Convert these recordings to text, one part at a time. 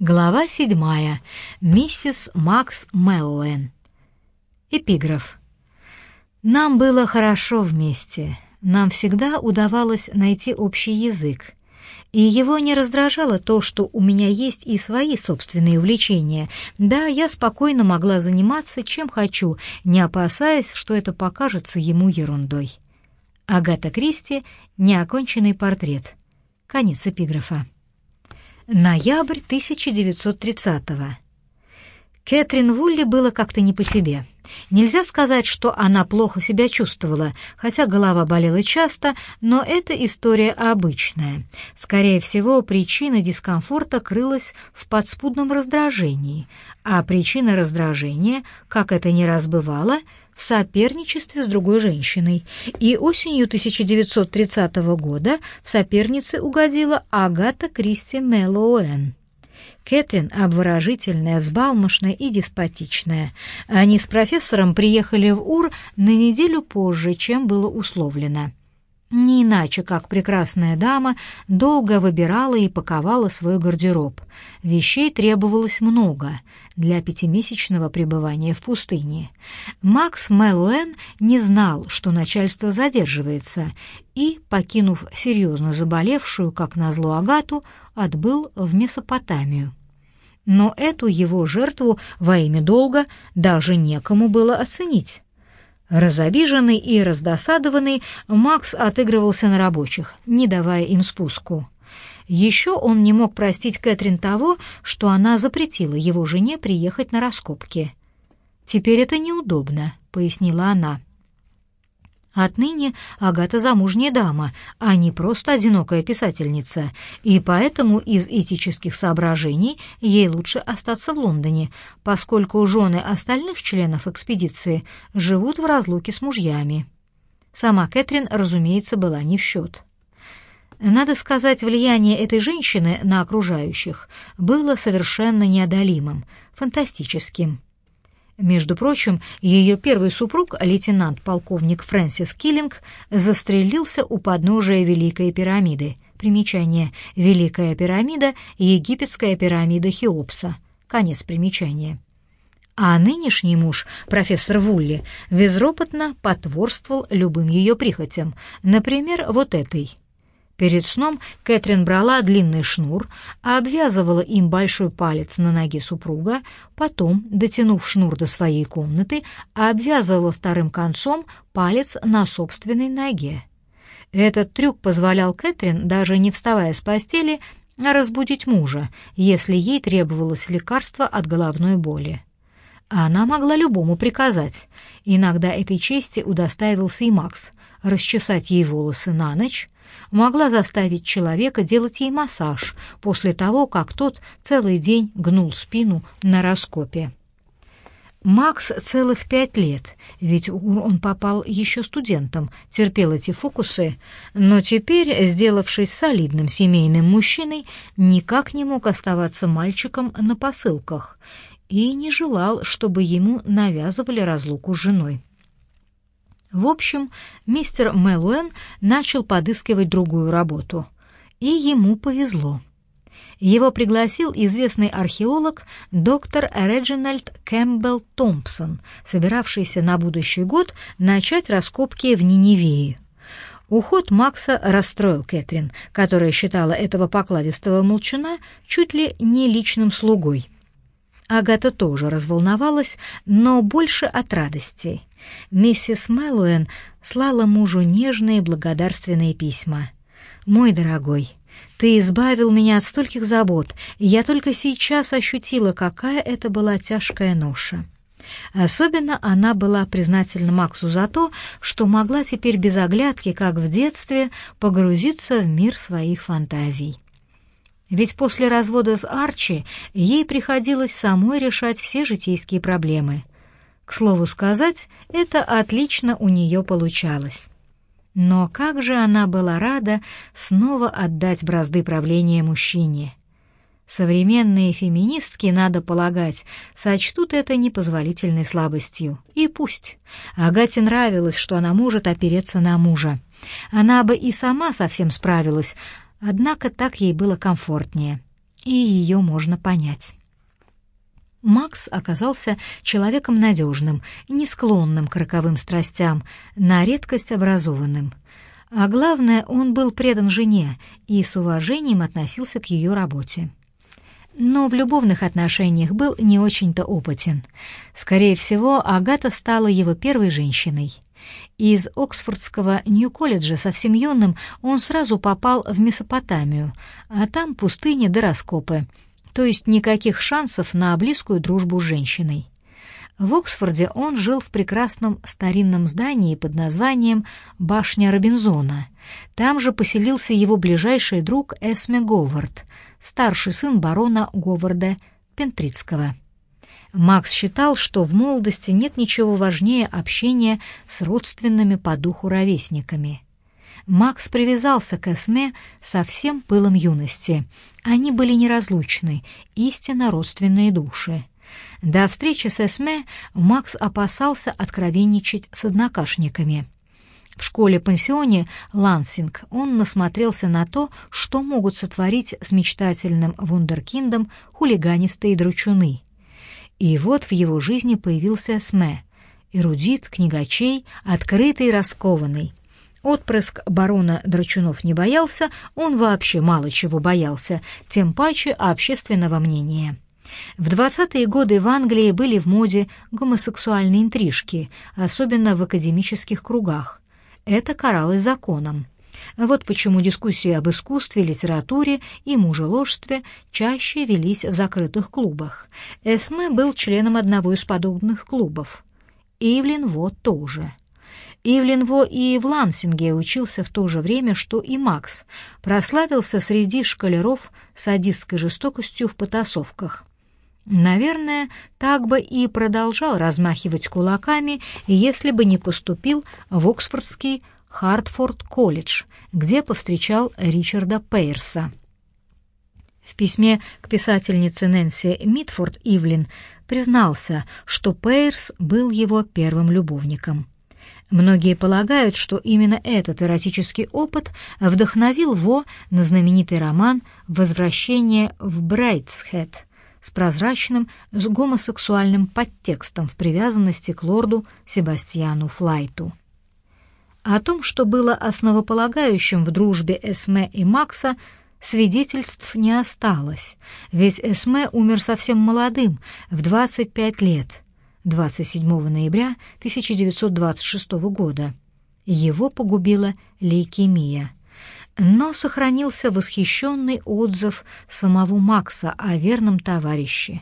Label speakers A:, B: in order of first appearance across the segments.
A: Глава седьмая. Миссис Макс Мэллоуэн. Эпиграф. Нам было хорошо вместе. Нам всегда удавалось найти общий язык. И его не раздражало то, что у меня есть и свои собственные увлечения. Да, я спокойно могла заниматься чем хочу, не опасаясь, что это покажется ему ерундой. Агата Кристи. Неоконченный портрет. Конец эпиграфа. Ноябрь 1930-го. Кэтрин Вулли было как-то не по себе. Нельзя сказать, что она плохо себя чувствовала, хотя голова болела часто, но эта история обычная. Скорее всего, причина дискомфорта крылась в подспудном раздражении, а причина раздражения, как это не раз бывало, в соперничестве с другой женщиной, и осенью 1930 года в сопернице угодила Агата Кристи Мэллоуэн. Кэтрин обворожительная, взбалмошная и деспотичная. Они с профессором приехали в Ур на неделю позже, чем было условлено. Не иначе, как прекрасная дама долго выбирала и паковала свой гардероб. Вещей требовалось много для пятимесячного пребывания в пустыне. Макс Мэллоуэн не знал, что начальство задерживается, и, покинув серьезно заболевшую, как назло Агату, отбыл в Месопотамию. Но эту его жертву во имя долга даже некому было оценить. Разобиженный и раздосадованный, Макс отыгрывался на рабочих, не давая им спуску. Еще он не мог простить Кэтрин того, что она запретила его жене приехать на раскопки. «Теперь это неудобно», — пояснила она. Отныне Агата замужняя дама, а не просто одинокая писательница, и поэтому из этических соображений ей лучше остаться в Лондоне, поскольку жены остальных членов экспедиции живут в разлуке с мужьями. Сама Кэтрин, разумеется, была не в счет. Надо сказать, влияние этой женщины на окружающих было совершенно неодолимым, фантастическим. Между прочим, ее первый супруг, лейтенант-полковник Фрэнсис Киллинг, застрелился у подножия Великой пирамиды. Примечание. Великая пирамида — египетская пирамида Хеопса. Конец примечания. А нынешний муж, профессор Вулли, безропотно потворствовал любым ее прихотям, например, вот этой — Перед сном Кэтрин брала длинный шнур, обвязывала им большой палец на ноге супруга, потом, дотянув шнур до своей комнаты, обвязывала вторым концом палец на собственной ноге. Этот трюк позволял Кэтрин, даже не вставая с постели, разбудить мужа, если ей требовалось лекарство от головной боли. Она могла любому приказать. Иногда этой чести удостаивался и Макс — расчесать ей волосы на ночь, могла заставить человека делать ей массаж после того, как тот целый день гнул спину на раскопе. Макс целых пять лет, ведь он попал еще студентом, терпел эти фокусы, но теперь, сделавшись солидным семейным мужчиной, никак не мог оставаться мальчиком на посылках и не желал, чтобы ему навязывали разлуку с женой. В общем, мистер Мэллоуэн начал подыскивать другую работу, и ему повезло. Его пригласил известный археолог доктор Реджинальд Кэмпбелл Томпсон, собиравшийся на будущий год начать раскопки в Ниневее. Уход Макса расстроил Кэтрин, которая считала этого покладистого молчуна чуть ли не личным слугой. Агата тоже разволновалась, но больше от радости. Миссис Мэллоуэн слала мужу нежные благодарственные письма. «Мой дорогой, ты избавил меня от стольких забот, и я только сейчас ощутила, какая это была тяжкая ноша». Особенно она была признательна Максу за то, что могла теперь без оглядки, как в детстве, погрузиться в мир своих фантазий. Ведь после развода с Арчи ей приходилось самой решать все житейские проблемы. К слову сказать, это отлично у нее получалось. Но как же она была рада снова отдать бразды правления мужчине. Современные феминистки, надо полагать, сочтут это непозволительной слабостью. И пусть. Агате нравилось, что она может опереться на мужа. Она бы и сама совсем справилась, Однако так ей было комфортнее. и ее можно понять. Макс оказался человеком надежным, не склонным к роковым страстям, на редкость образованным. А главное, он был предан жене и с уважением относился к ее работе. Но в любовных отношениях был не очень-то опытен. Скорее всего, Агата стала его первой женщиной. Из Оксфордского Нью-колледжа совсем юным он сразу попал в Месопотамию, а там пустыня до раскопы — то есть никаких шансов на близкую дружбу с женщиной. В Оксфорде он жил в прекрасном старинном здании под названием «Башня Робинзона». Там же поселился его ближайший друг Эсме Говард, старший сын барона Говарда Пентрицкого. Макс считал, что в молодости нет ничего важнее общения с родственными по духу ровесниками. Макс привязался к Эсме со всем пылом юности. Они были неразлучны, истинно родственные души. До встречи с Эсме Макс опасался откровенничать с однокашниками. В школе-пансионе Лансинг он насмотрелся на то, что могут сотворить с мечтательным вундеркиндом хулиганистые дручуны. И вот в его жизни появился Эсме — эрудит, книгачей, открытый раскованный — Отпрыск барона Драчунов не боялся, он вообще мало чего боялся, тем паче общественного мнения. В 20-е годы в Англии были в моде гомосексуальные интрижки, особенно в академических кругах. Это каралось законом. Вот почему дискуссии об искусстве, литературе и мужеложстве чаще велись в закрытых клубах. Эсме был членом одного из подобных клубов. Ивлин вот тоже. Ивлинво и в Лансинге учился в то же время, что и Макс, прославился среди школяров садистской жестокостью в потасовках. Наверное, так бы и продолжал размахивать кулаками, если бы не поступил в Оксфордский Хартфорд-колледж, где повстречал Ричарда Пейрса. В письме к писательнице Нэнси Митфорд Ивлин признался, что Пейрс был его первым любовником. Многие полагают, что именно этот эротический опыт вдохновил Во на знаменитый роман «Возвращение в Брайтсхед» с прозрачным, с гомосексуальным подтекстом в привязанности к лорду Себастьяну Флайту. О том, что было основополагающим в дружбе Эсме и Макса, свидетельств не осталось, ведь Эсме умер совсем молодым, в 25 лет — 27 ноября 1926 года. Его погубила лейкемия. Но сохранился восхищенный отзыв самого Макса о верном товарище.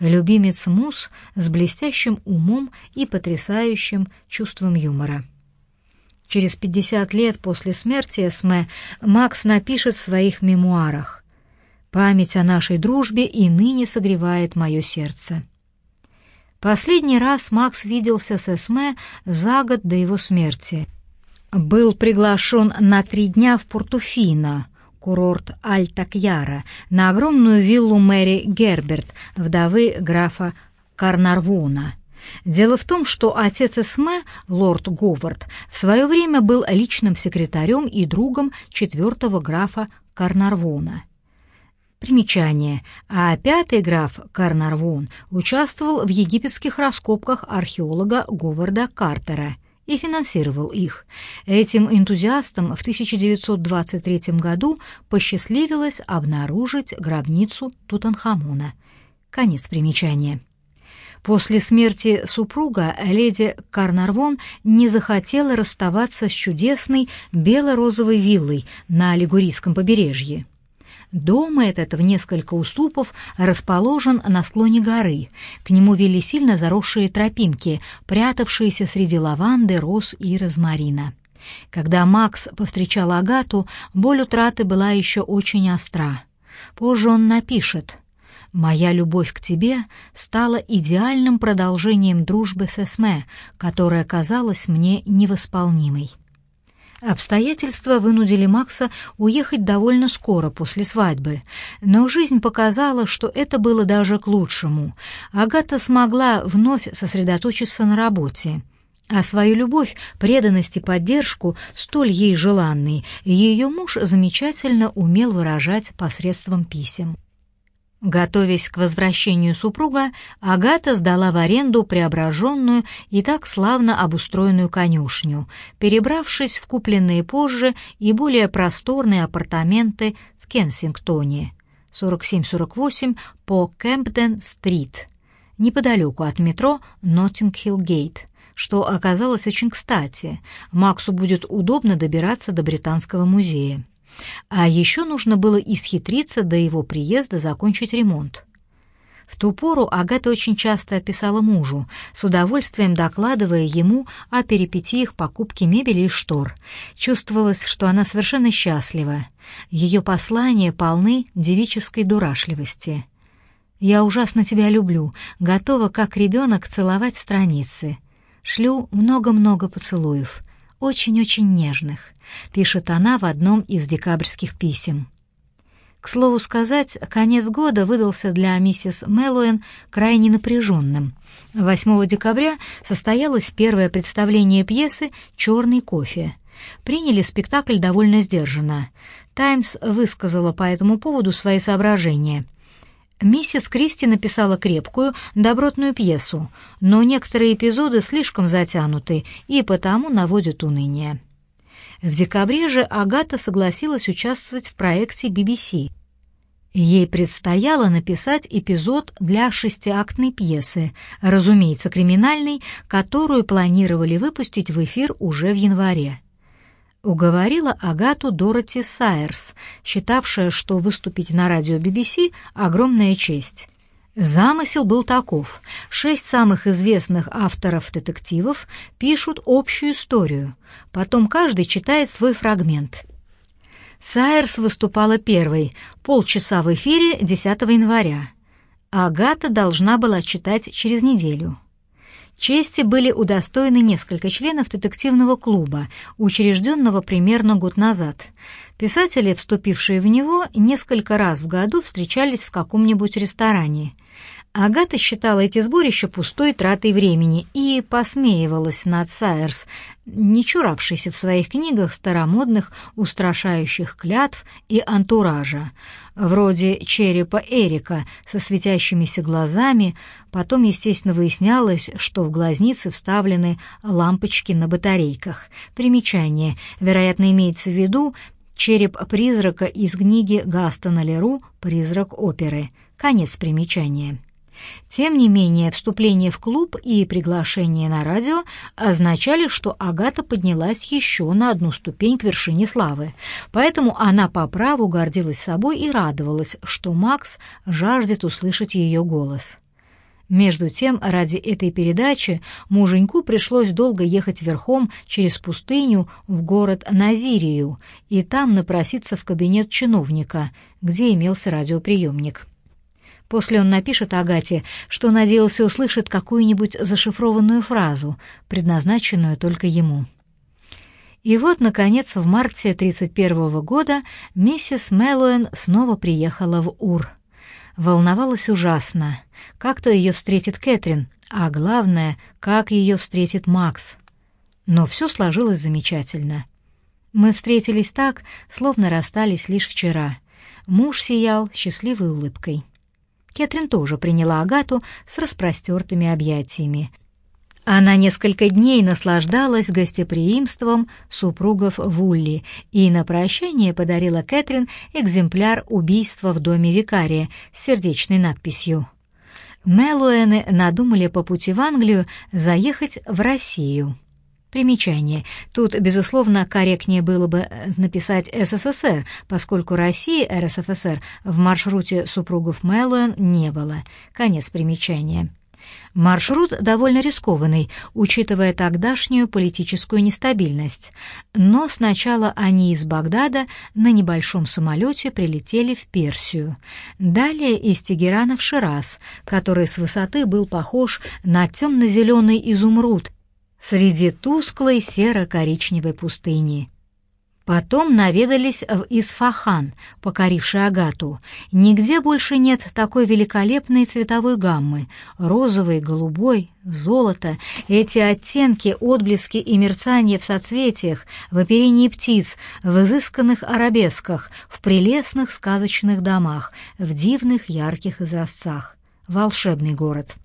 A: Любимец Мус с блестящим умом и потрясающим чувством юмора. Через 50 лет после смерти Эсме Макс напишет в своих мемуарах «Память о нашей дружбе и ныне согревает мое сердце». Последний раз Макс виделся с Эсме за год до его смерти. Был приглашен на три дня в Портуфино, курорт Альтакьяра, на огромную виллу Мэри Герберт, вдовы графа Карнарвона. Дело в том, что отец Эсме, лорд Говард, в свое время был личным секретарем и другом четвертого графа Карнарвона. Примечание. А пятый граф Карнарвон участвовал в египетских раскопках археолога Говарда Картера и финансировал их. Этим энтузиастам в 1923 году посчастливилось обнаружить гробницу Тутанхамона. Конец примечания. После смерти супруга леди Карнарвон не захотела расставаться с чудесной бело-розовой виллой на Лигурийском побережье. Дом этот в несколько уступов расположен на склоне горы. К нему вели сильно заросшие тропинки, прятавшиеся среди лаванды, роз и розмарина. Когда Макс повстречал Агату, боль утраты была еще очень остра. Позже он напишет «Моя любовь к тебе стала идеальным продолжением дружбы с Эсме, которая казалась мне невосполнимой». Обстоятельства вынудили Макса уехать довольно скоро после свадьбы, но жизнь показала, что это было даже к лучшему. Агата смогла вновь сосредоточиться на работе. А свою любовь, преданность и поддержку, столь ей желанные, ее муж замечательно умел выражать посредством писем. Готовясь к возвращению супруга, Агата сдала в аренду преображенную и так славно обустроенную конюшню, перебравшись в купленные позже и более просторные апартаменты в Кенсингтоне, 47-48 по Кэмпден-стрит, неподалеку от метро Ноттинг-Хилл-Гейт, что оказалось очень кстати. Максу будет удобно добираться до Британского музея. А еще нужно было исхитриться до его приезда закончить ремонт. В ту пору Агата очень часто писала мужу, с удовольствием докладывая ему о перипетиях покупки мебели и штор. Чувствовалось, что она совершенно счастлива. Ее послания полны девической дурашливости. «Я ужасно тебя люблю, готова, как ребенок, целовать страницы. Шлю много-много поцелуев, очень-очень нежных пишет она в одном из декабрьских писем. К слову сказать, конец года выдался для миссис Мэллоуэн крайне напряженным. 8 декабря состоялось первое представление пьесы «Черный кофе». Приняли спектакль довольно сдержанно. «Таймс» высказала по этому поводу свои соображения. Миссис Кристи написала крепкую, добротную пьесу, но некоторые эпизоды слишком затянуты и потому наводят уныние. В декабре же Агата согласилась участвовать в проекте BBC. Ей предстояло написать эпизод для шестиактной пьесы, разумеется, криминальной, которую планировали выпустить в эфир уже в январе. Уговорила Агату Дороти Сайерс, считавшая, что выступить на радио BBC — огромная честь. Замысел был таков. Шесть самых известных авторов детективов пишут общую историю, потом каждый читает свой фрагмент. Сайерс выступала первой, полчаса в эфире 10 января. Агата должна была читать через неделю. Чести были удостоены несколько членов детективного клуба, учрежденного примерно год назад. Писатели, вступившие в него, несколько раз в году встречались в каком-нибудь ресторане. Агата считала эти сборища пустой тратой времени и посмеивалась над Сайерс, не чуравшейся в своих книгах старомодных устрашающих клятв и антуража, вроде черепа Эрика со светящимися глазами, потом, естественно, выяснялось, что в глазницы вставлены лампочки на батарейках. Примечание, вероятно, имеется в виду череп призрака из книги Гастона Леру «Призрак оперы». Конец примечания. Тем не менее, вступление в клуб и приглашение на радио означали, что Агата поднялась еще на одну ступень к вершине славы, поэтому она по праву гордилась собой и радовалась, что Макс жаждет услышать ее голос. Между тем, ради этой передачи муженьку пришлось долго ехать верхом через пустыню в город Назирию и там напроситься в кабинет чиновника, где имелся радиоприемник. После он напишет Агате, что надеялся услышать какую-нибудь зашифрованную фразу, предназначенную только ему. И вот, наконец, в марте 31 года миссис Мэллоуэн снова приехала в Ур. Волновалась ужасно. Как-то ее встретит Кэтрин, а главное, как ее встретит Макс. Но все сложилось замечательно. Мы встретились так, словно расстались лишь вчера. Муж сиял счастливой улыбкой. Кэтрин тоже приняла Агату с распростертыми объятиями. Она несколько дней наслаждалась гостеприимством супругов Вулли и на прощание подарила Кэтрин экземпляр убийства в доме викария с сердечной надписью. Мелуэны надумали по пути в Англию заехать в Россию. Примечание. Тут, безусловно, корректнее было бы э, написать СССР, поскольку России РСФСР в маршруте супругов Мэллоуэн не было. Конец примечания. Маршрут довольно рискованный, учитывая тогдашнюю политическую нестабильность. Но сначала они из Багдада на небольшом самолете прилетели в Персию. Далее из Тегерана в Шираз, который с высоты был похож на темно-зеленый изумруд, среди тусклой серо-коричневой пустыни. Потом наведались в Исфахан, покоривший Агату. Нигде больше нет такой великолепной цветовой гаммы. Розовый, голубой, золото. Эти оттенки, отблески и мерцания в соцветиях, в оперении птиц, в изысканных арабесках, в прелестных сказочных домах, в дивных ярких изразцах. Волшебный город.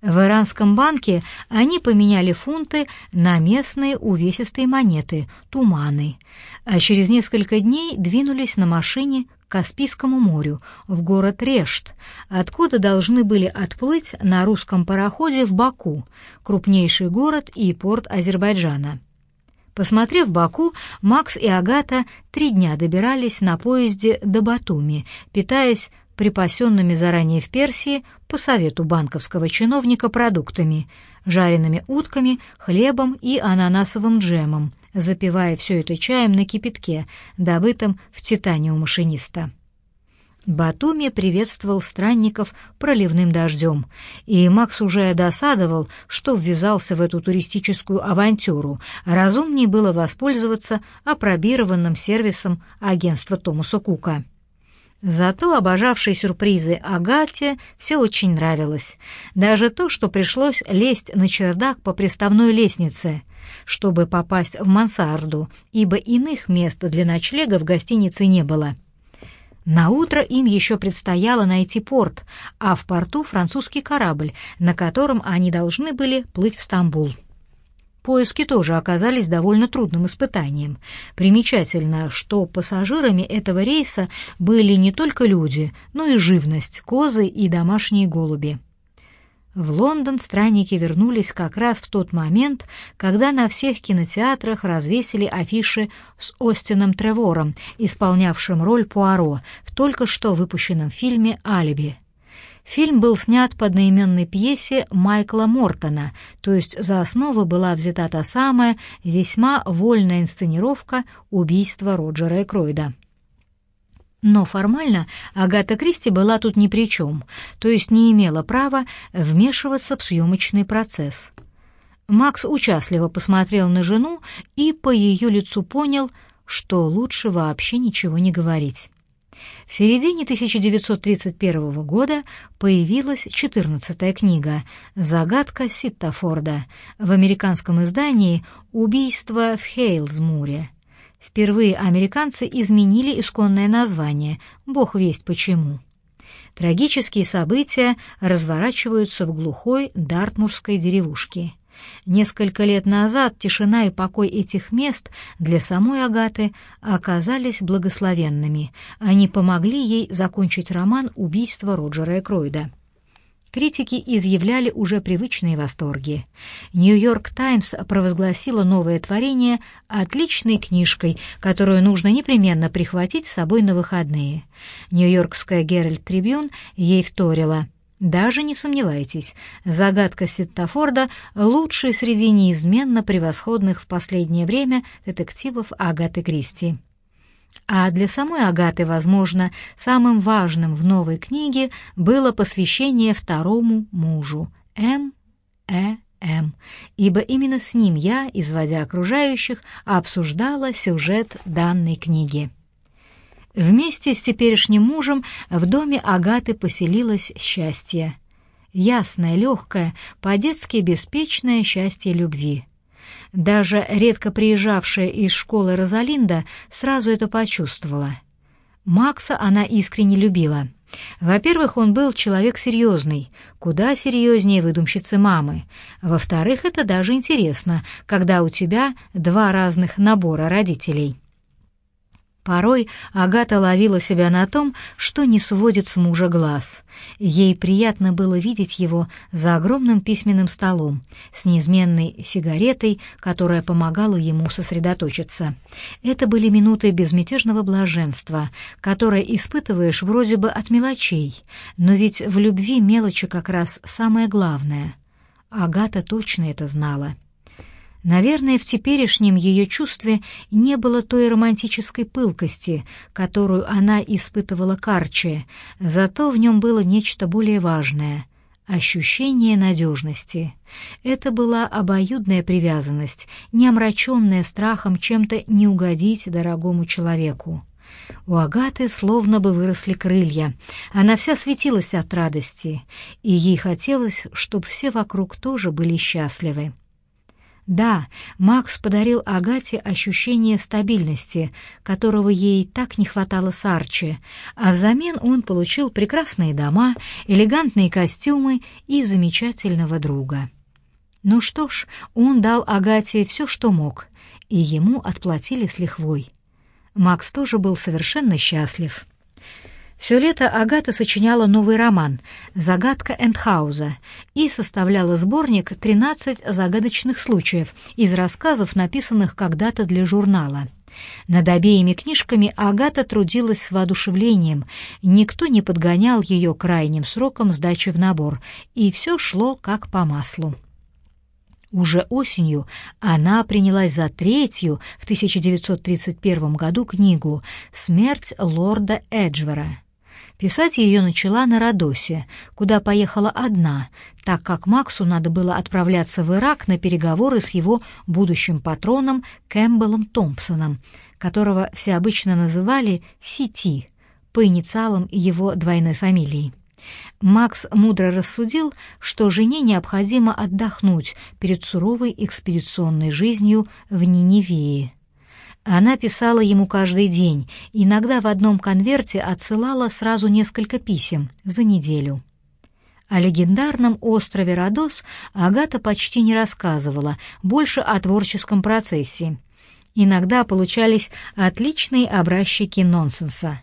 A: В Иранском банке они поменяли фунты на местные увесистые монеты, туманы, а через несколько дней двинулись на машине к Каспийскому морю, в город Решт, откуда должны были отплыть на русском пароходе в Баку, крупнейший город и порт Азербайджана. Посмотрев Баку, Макс и Агата три дня добирались на поезде до Батуми, питаясь припасенными заранее в Персии по совету банковского чиновника продуктами, жареными утками, хлебом и ананасовым джемом, запивая все это чаем на кипятке, добытом в титане у машиниста. Батуми приветствовал странников проливным дождем, и Макс уже досадовал, что ввязался в эту туристическую авантюру. Разумнее было воспользоваться опробированным сервисом агентства Томаса Кука. Зато обожавшей сюрпризы Агате все очень нравилось. Даже то, что пришлось лезть на чердак по приставной лестнице, чтобы попасть в мансарду, ибо иных мест для ночлега в гостинице не было. На утро им еще предстояло найти порт, а в порту французский корабль, на котором они должны были плыть в Стамбул. Поиски тоже оказались довольно трудным испытанием. Примечательно, что пассажирами этого рейса были не только люди, но и живность, козы и домашние голуби. В Лондон странники вернулись как раз в тот момент, когда на всех кинотеатрах развесили афиши с Остином Тревором, исполнявшим роль Пуаро в только что выпущенном фильме «Алиби». Фильм был снят по одноименной пьесе Майкла Мортона, то есть за основу была взята та самая весьма вольная инсценировка убийства Роджера Экройда. Но формально Агата Кристи была тут ни при чем, то есть не имела права вмешиваться в съемочный процесс. Макс участливо посмотрел на жену и по ее лицу понял, что лучше вообще ничего не говорить. В середине 1931 года появилась 14-я книга «Загадка Ситтафорда» в американском издании «Убийство в Хейлзмуре». Впервые американцы изменили исконное название, бог весть почему. Трагические события разворачиваются в глухой дартмурской деревушке. Несколько лет назад тишина и покой этих мест для самой Агаты оказались благословенными. Они помогли ей закончить роман «Убийство Роджера Экройда». Критики изъявляли уже привычные восторги. «Нью-Йорк Таймс» провозгласила новое творение отличной книжкой, которую нужно непременно прихватить с собой на выходные. «Нью-Йоркская Геральт Трибюн» ей вторила – даже не сомневайтесь, загадка Ситтафорда — лучший среди неизменно превосходных в последнее время детективов Агаты Кристи. А для самой Агаты, возможно, самым важным в новой книге было посвящение второму мужу — М. Э. М., ибо именно с ним я, изводя окружающих, обсуждала сюжет данной книги. Вместе с теперешним мужем в доме Агаты поселилось счастье. Ясное, легкое, по-детски беспечное счастье любви. Даже редко приезжавшая из школы Розалинда сразу это почувствовала. Макса она искренне любила. Во-первых, он был человек серьезный, куда серьезнее выдумщицы мамы. Во-вторых, это даже интересно, когда у тебя два разных набора родителей. Порой Агата ловила себя на том, что не сводит с мужа глаз. Ей приятно было видеть его за огромным письменным столом, с неизменной сигаретой, которая помогала ему сосредоточиться. Это были минуты безмятежного блаженства, которое испытываешь вроде бы от мелочей, но ведь в любви мелочи как раз самое главное. Агата точно это знала. Наверное, в теперешнем ее чувстве не было той романтической пылкости, которую она испытывала к Арчи, зато в нем было нечто более важное. ощущение надежности. Это была обоюдная привязанность, не омраченная страхом чем-то не угодить дорогому человеку. У Агаты словно бы выросли крылья. Она вся светилась от радости, и ей хотелось, чтобы все вокруг тоже были счастливы. Да, Макс подарил Агате ощущение стабильности, которого ей так не хватало с Арчи, а взамен он получил прекрасные дома, элегантные костюмы и замечательного друга. Ну что ж, он дал Агате все, что мог, и ему отплатили с лихвой. Макс тоже был совершенно счастлив. Все лето Агата сочиняла новый роман «Загадка Эндхауза» и составляла сборник «13 загадочных случаев» из рассказов, написанных когда-то для журнала. Над обеими книжками Агата трудилась с воодушевлением, никто не подгонял ее крайним сроком сдачи в набор, и все шло как по маслу. Уже осенью она принялась за третью в 1931 году книгу «Смерть лорда Эджвера». Писать ее начала на Родосе, куда поехала одна, так как Максу надо было отправляться в Ирак на переговоры с его будущим патроном Кэмпбеллом Томпсоном, которого все обычно называли «Сити» по инициалам его двойной фамилии. Макс мудро рассудил, что жене необходимо отдохнуть перед суровой экспедиционной жизнью в Ниневии. Она писала ему каждый день, иногда в одном конверте отсылала сразу несколько писем за неделю. О легендарном острове Родос Агата почти не рассказывала, больше о творческом процессе. Иногда получались отличные образчики нонсенса.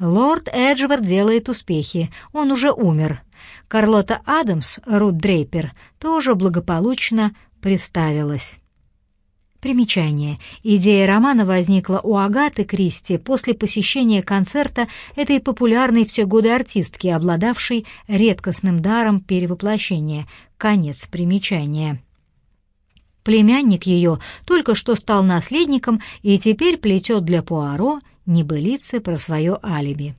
A: Лорд Эджвард делает успехи, он уже умер. Карлота Адамс, Рут Дрейпер, тоже благополучно представилась. Примечание. Идея романа возникла у Агаты Кристи после посещения концерта этой популярной все годы артистки, обладавшей редкостным даром перевоплощения. Конец примечания. Племянник ее только что стал наследником и теперь плетет для Пуаро небылицы про свое алиби.